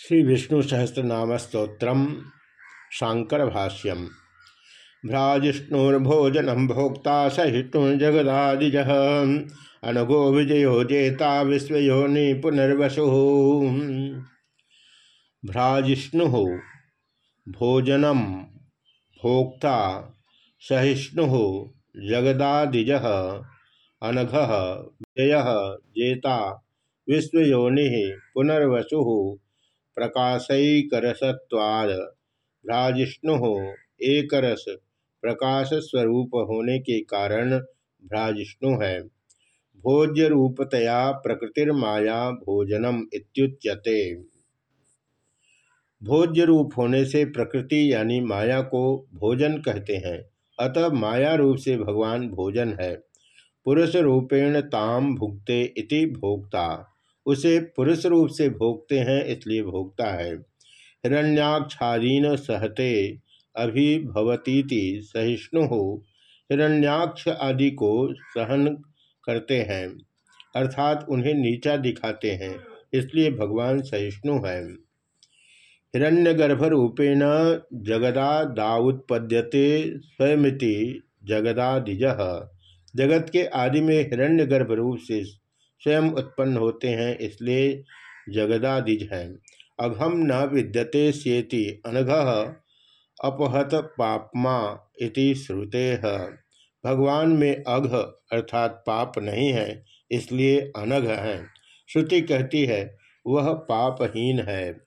श्री विष्णु सहस्रनाम स्त्रोत्र शांकर भाष्यम भ्राजिष्णुर्भोजनम भोक्ता सहिष्णुर्जगदादिज अनगो विजयो जेता विश्वयोनि पुनर्वसु। भ्राजिष्णु भोजनम भोक्ता सहिष्णु जगदादिज। अनघ विजय जेता विश्वयोनि पुनर्वसु। प्रकाशकरसत्वाद। भ्राजिष्णु एकरस प्रकाश स्वरूप होने के कारण भ्राजिष्णु है। भोज्य रूपतया प्रकृतिर्माया भोजनम इत्युच्यते। भोज्य रूप होने से प्रकृति यानी माया को भोजन कहते हैं। अतः माया रूप से भगवान भोजन है। पुरुष रूपेण ताम भुगते इति भोक्ता। उसे पुरुष रूप से भोगते हैं, इसलिए भोगता है। हिरण्याक्षादीन सहते अभिभवतीति सहिष्णु हो हिरण्याक्ष आदि को सहन करते हैं, अर्थात उन्हें नीचा दिखाते हैं, इसलिए भगवान सहिष्णु है। हिरण्यगर्भ रूपेण जगदा दाउत्पद्यते स्वयमिति जगदादिज। जगत के आदि में हिरण्यगर्भ रूप से स्वयं उत्पन्न होते हैं, इसलिए जगदादिज हैं। अघम न विद्यते सेति अनघ अपहत पापमा इति श्रुते। है भगवान में अघ अर्थात पाप नहीं है, इसलिए अनघ है। श्रुति कहती है, वह पापहीन है।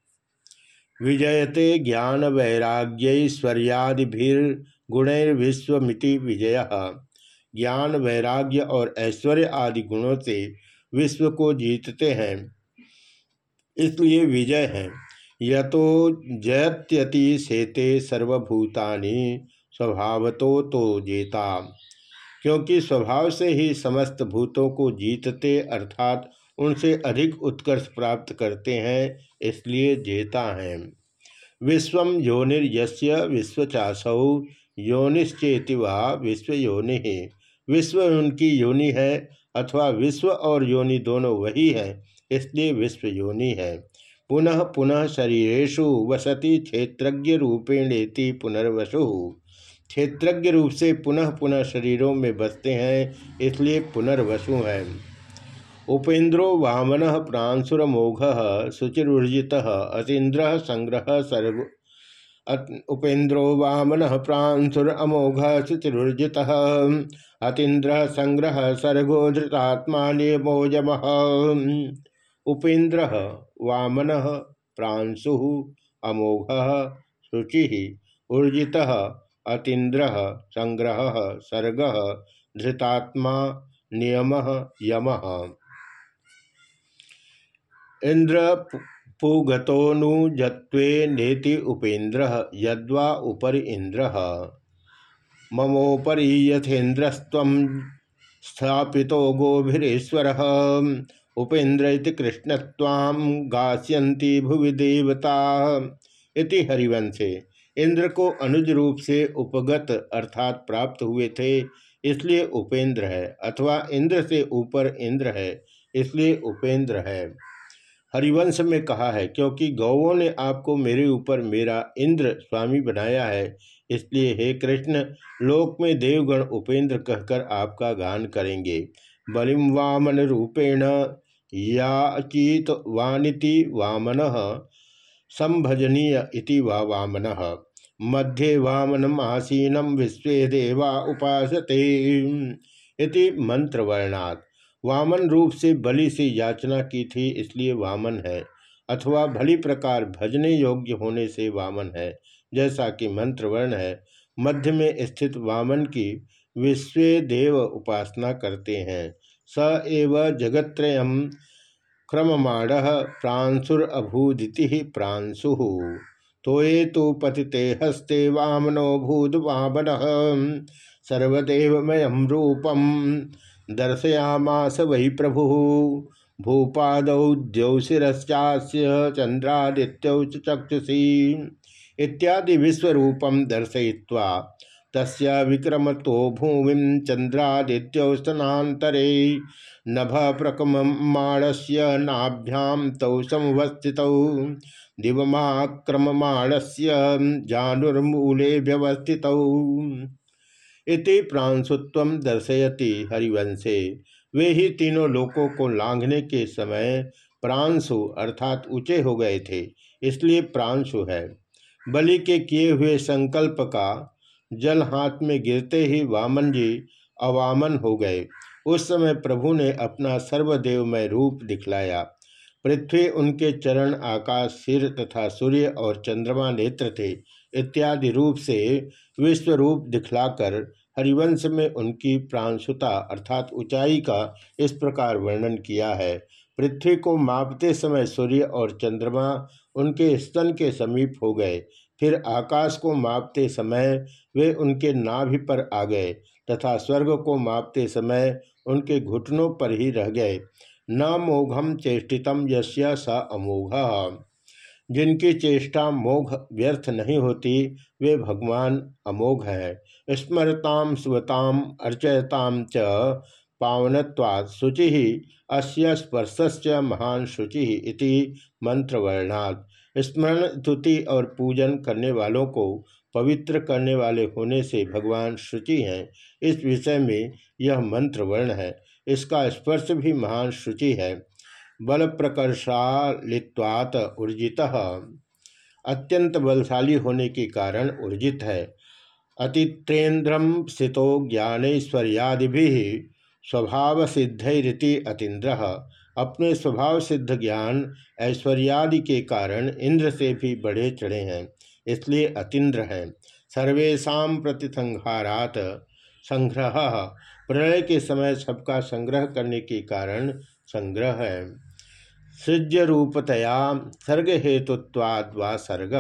विजयते ज्ञान वैराग्यश्वर्यादिभिर्गुणैर्विश्वमिति विजय। ज्ञान, वैराग्य और ऐश्वर्य आदि गुणों से विश्व को जीतते हैं। इसलिए विजय है। यतो जयत्यति सेते सर्वभूतानि, स्वभावतो तो जेता। क्योंकि स्वभाव से ही समस्त भूतों को जीतते अर्थात उनसे अधिक उत्कर्ष प्राप्त करते हैं, इसलिए जेता हैं। विश्व योनिर्यस्य विश्वचासौ, योनिश्चेति वा विश्व योनि विश्व उनकी योनि है अथवा विश्व और योनि दोनों वही है, इसलिए विश्व योनि है। पुनः पुनः शरीरेशु वसति क्षेत्रज्ञ रूपेणेति पुनर्वसु। क्षेत्रज्ञ रूप से पुनः पुनः शरीरों में बसते हैं, इसलिए पुनर्वसु हैं। उपेन्द्रो वामन प्रांसुरमोघ शुचिर्जित अतीन्द्र संग्रह सर्व उपेन्द्रो वामन प्रांसुर अमोघ शुचिर्जित अतीन्द्र संग्रह सर्गो धृतात्मा नियमोजम उपेन्द्र वामन प्रांशु अमोघ शुचि ऊर्जित अतीन्द्र संग्रह सर्ग धृतात्मा नियम यम। इंद्र पुगतोनुजत्वे नेति उपेन्द्र यद्वा उपर इंद्र ममोपरी यथेन्द्रस्व स्थापितो गोभिरेश्वर। उपेन्द्र कृष्णत्वाम गास्यन्ति भुवि देवता। इति हरिवंशे। इंद्र को अनुज रूप से उपगत अर्थात प्राप्त हुए थे, इसलिए उपेंद्र है, अथवा इंद्र से ऊपर इंद्र है, इसलिए उपेंद्र है। हरिवंश में कहा है, क्योंकि गौवों ने आपको मेरे ऊपर मेरा इंद्र स्वामी बनाया है, इसलिए हे कृष्ण, लोक में देवगण उपेंद्र कहकर आपका गान करेंगे। बलिम वामन रूपेण याचीत वानिति वामन, संभजनीय इति वा वामन। मध्ये वामनम आसीनम विश्व देवा उपासते। इति मंत्रवर्णात्। वामन रूप से बलि से याचना की थी, इसलिए वामन है। अथवा भली प्रकार भजने योग्य होने से वामन है, जैसा कि मंत्रवर्ण है। मध्य में स्थित वामन की विश्व देव उपासना करते हैं। स एव जगत्रय क्रममाण प्रांसुर अभूदिति प्रांशु तोये तो पतिते हस्ते वामनो भूद वामन सर्वदेवमय रूपम। दर्शयामास वही प्रभु। भूपादौ द्यौशिश्चास्य चंद्रादित्यौ चक्षुषी। इत्यादि विश्वरूपम दर्शय्वा तस्य विक्रम तो भूमि चंद्रादित्यो स्तनातरे नभ प्रकममाणस्य नाभ्याम तौ समवस्थितौ दिवमाक्रममाणस्य जानुर्मूले व्यवस्थितौ। इति प्रांशुत्व दर्शयति हरिवंशे। वे ही तीनों लोकों को लांघने के समय प्रांशु अर्थात ऊँचे हो गए थे, इसलिए प्रांशु है। बलि के किए हुए संकल्प का जल हाथ में गिरते ही वामन जी अवामन हो गए। उस समय प्रभु ने अपना सर्वदेवमय रूप दिखलाया। पृथ्वी उनके चरण, आकाश, सिर तथा सूर्य और चंद्रमा नेत्र थे। इत्यादि रूप से विश्व रूप दिखलाकर हरिवंश में उनकी प्रांशुता अर्थात ऊंचाई का इस प्रकार वर्णन किया है। पृथ्वी को मापते समय सूर्य और चंद्रमा उनके स्तन के समीप हो गए, फिर आकाश को मापते समय वे उनके नाभि पर आ गए तथा स्वर्ग को मापते समय उनके घुटनों पर ही रह गए। न मोघम चेष्टितम यश्य स अमोघ। जिनकी चेष्टा मोघ व्यर्थ नहीं होती, वे भगवान अमोघ है। स्मरताम सुवताम अर्चयताम च पावनत्वात् शुचि, अस्य स्पर्शस् महान शुचि इति मंत्रवर्णात्। स्मरण, स्तुति और पूजन करने वालों को पवित्र करने वाले होने से भगवान शुचि हैं। इस विषय में यह मंत्र वर्ण है। इसका स्पर्श भी महान शुचि है। बल प्रकर्षालित्वात ऊर्जित। अत्यंत बलशाली होने के कारण ऊर्जित है। अतित्रेन्द्रम स्थितो ज्ञानैश्वर्यादि स्वभाव सिद्धि अतीन्द्र। अपने स्वभाव सिद्ध ज्ञान, ऐश्वर्यादि के कारण इंद्र से भी बढ़े चढ़े हैं, इसलिए अतीन्द्र हैं। सर्वेशा प्रतिसंहारात संग्रह। प्रलय के समय सबका संग्रह करने के कारण संग्रह है। सृज्य रूपतया सर्ग। हेतुत्वाद व सर्ग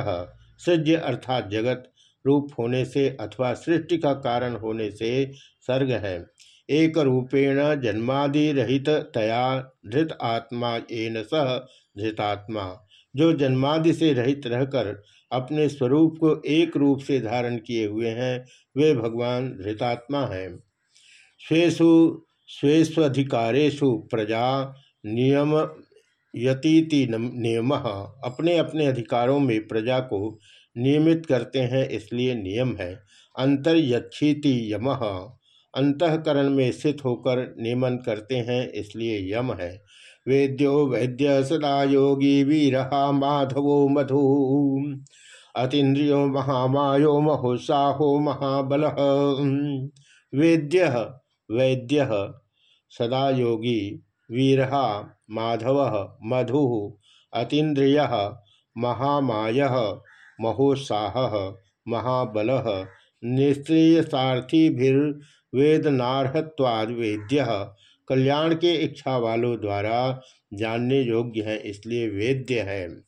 सृज्य अर्थात जगत रूप होने से अथवा सृष्टि का कारण होने से सर्ग है। एक रूपेण जन्मादि रहित तया धृत आत्मा एन सह धृतात्मा। जो जन्मादि से रहित रहकर अपने स्वरूप को एक रूप से धारण किए हुए हैं, वे भगवान धृतात्मा हैं। स्वेशु स्वेस्वधिकारेशु प्रजा नियम यतीति नियम। अपने अपने अधिकारों में प्रजा को नियमित करते हैं, इसलिए नियम है। अंतर्यक्षीति यम। अंतकरण में स्थित होकर नियमन करते हैं, इसलिए यम है। वेद्यो वैद्य सदा योगी वीर माधवो मधु अतीन्द्रियो महामायो महोत्साहो महाबल। वेद्य, वैद्य सदा योगी वीर माधव मधु, अतीन्द्रिय, महामाय, महोत्साह, महाबल निस्त्रीय सारथीभिर्वेदनार्हत्वाद वेद्य कल्याण के इच्छा वालों द्वारा जानने योग्य है, इसलिए वेद्य है।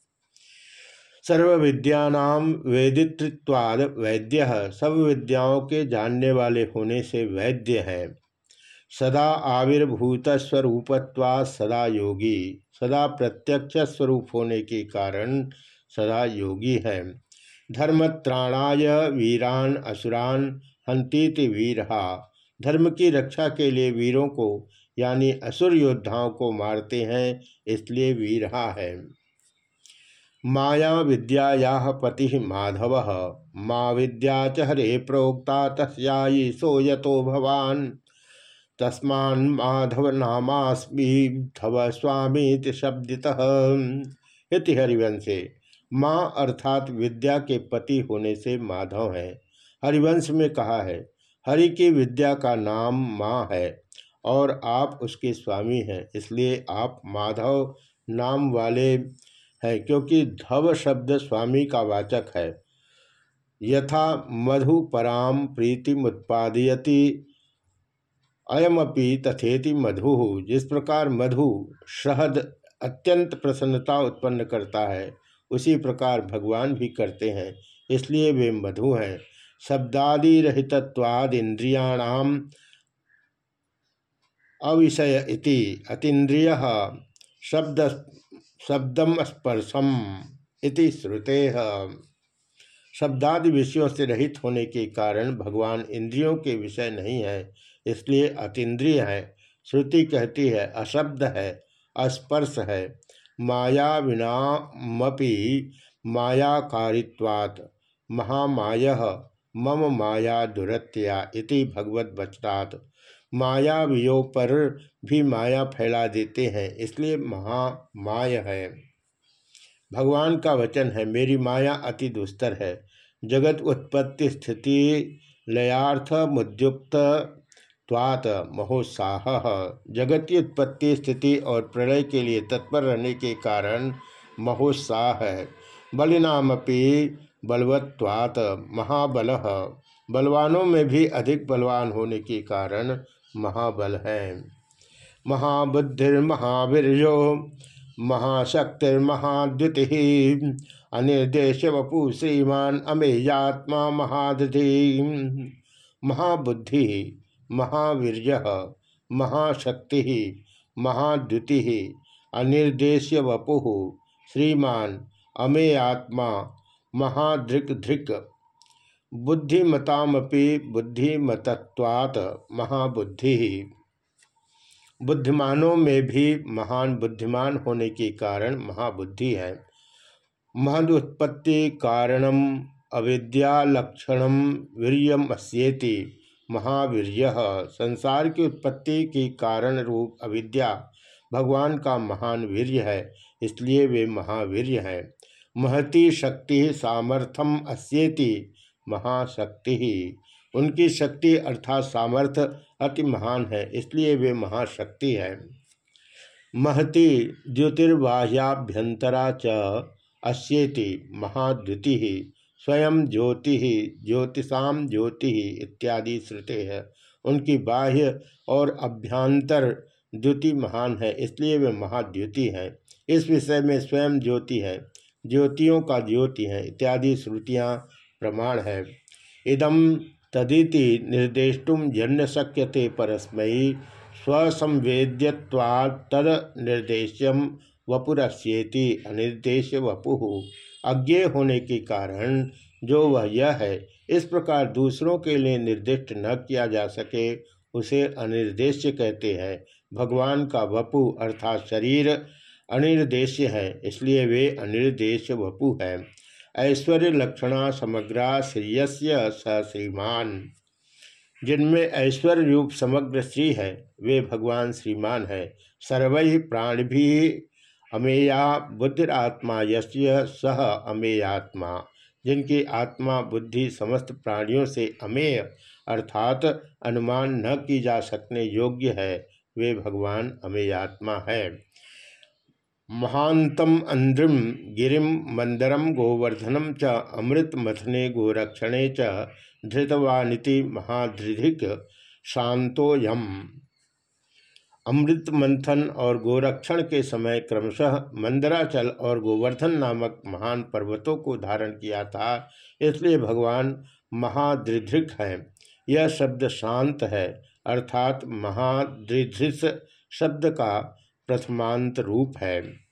सर्व विद्यानाम वेदित्वाद वैद्य सब विद्याओं के जानने वाले होने से वैद्य है। सदा आविर्भूत स्वरूपत्वा सदा योगी, सदा प्रत्यक्ष स्वरूप होने के कारण सदा योगी है। धर्मत्राणाय वीरान असुरान हंतीति वीरहा। धर्म की रक्षा के लिए वीरों को, यानी असुर योद्धाओं को मारते हैं, इसलिए वीरहा है। माया विद्याया पति माधव। माँ विद्या च हरे प्रोक्ता तस्यायी सो यतो भवान। तस्मान माधव नामास्मीधव स्वामी शब्दित। इति हरिवंशे। माँ अर्थात विद्या के पति होने से माधव है। हरिवंश में कहा है, हरि की विद्या का नाम माँ है और आप उसके स्वामी हैं, इसलिए आप माधव नाम वाले हैं, क्योंकि धव शब्द स्वामी का वाचक है। यथा मधु पराम प्रीतिमुत्पादयति अयमपि तथेति मधु, जिस प्रकार मधु शहद अत्यंत प्रसन्नता उत्पन्न करता है, उसी प्रकार भगवान भी करते हैं, इसलिए वे मधु हैं। शब्दादि अविषय इति, अतीन्द्रिय शब्द शब्दम स्पर्शम इति श्रुते। शब्दादि विषयों से रहित होने के कारण भगवान इंद्रियों के विषय नहीं है। इसलिए अतीन्द्रिय है। श्रुति कहती है अशब्द है, अस्पर्श है, माया विनामपि मायाकारित्वात्। महामाय, मम माया दुरत्या इति भगवत बचनात् माया वियो पर भी माया फैला देते हैं, इसलिए महामाय है। भगवान का वचन है, मेरी माया अति दुस्तर है। जगत उत्पत्ति स्थिति लयार्थ मुद्युक्त त्वात महोत्साह जगत उत्पत्ति स्थिति और प्रलय के लिए तत्पर रहने के कारण महोत्साह है। बलिनामपि बलवत्वात महाबल। बलवानों में भी अधिक बलवान होने के कारण महाबल है। महाबुद्धिर्महावीर्यो, महाशक्तिर्महाद्युति। अनिर्देश वपु श्रीमान अमेयात्मा महादधि महाबुद्धि। महावीर महाशक्ति, महाद्युति, अनिर्देश्य वपु, श्रीमान अमे आत्मा महाधृक धृक बुद्धिमतामपि बुद्धिमतत्वात् महाबुद्धि। बुद्धिमानों में भी महान बुद्धिमान होने के कारण महाबुद्धि है। महदुत्पत्ति कारणम अविद्यालक्षणम वीरियम महावीर्य। संसार की उत्पत्ति के कारण रूप अविद्या भगवान का महान वीर्य है, इसलिए वे महावीर्य हैं। महती शक्ति सामर्थ्यम अस्येति, महाशक्ति उनकी शक्ति अर्थात सामर्थ्य अति महान है, इसलिए वे महाशक्ति है। महति ज्योतिर्बाह्याभ्यंतरा च महाद्युति स्वयं ज्योति, ज्योतिषा ज्योति इत्यादि श्रुते है। उनकी बाह्य और अभ्यंतर द्युति महान है, इसलिए वे महाद्युति हैं। इस विषय में स्वयं ज्योति है, ज्योतियों का ज्योति है, इत्यादि श्रुतियाँ प्रमाण है। इदम तदिति निर्देष्टुम जन्य शक्यते परस्मयी स्वसंवेद्यवाद तद निर्देश्यम वपुरस्येति अनिर्देश वपु। अज्ञे होने के कारण जो वह यह है, इस प्रकार दूसरों के लिए निर्दिष्ट न किया जा सके, उसे अनिर्देश्य कहते हैं। भगवान का वपु अर्थात शरीर अनिर्देश्य है, इसलिए वे अनिर्देश्य वपु है। ऐश्वर्य लक्षणा समग्रा श्रेयस्य स श्रीमान। जिनमें ऐश्वर्य रूप समग्र श्री है, वे भगवान श्रीमान है। सर्व प्राण भी अमेया बुद्धिरात्मा यश्य सह अमेयात्मा, जिनकी आत्मा बुद्धि समस्त प्राणियों से अमेय, अर्थात अनुमान न की जा सकने योग्य है, वे भगवान अमेयात्मा है। महातम अंद्रिम गिरिम मंदरम गोवर्धनम च अमृत मथने गोरक्षणे च, धृतवानिति महाधृधिक शांतोयम अमृत मंथन और गोरक्षण के समय क्रमशः मंदराचल और गोवर्धन नामक महान पर्वतों को धारण किया था, इसलिए भगवान महादृधिक हैं। यह शब्द शांत है, अर्थात महादृधिस शब्द का प्रथमांत रूप है।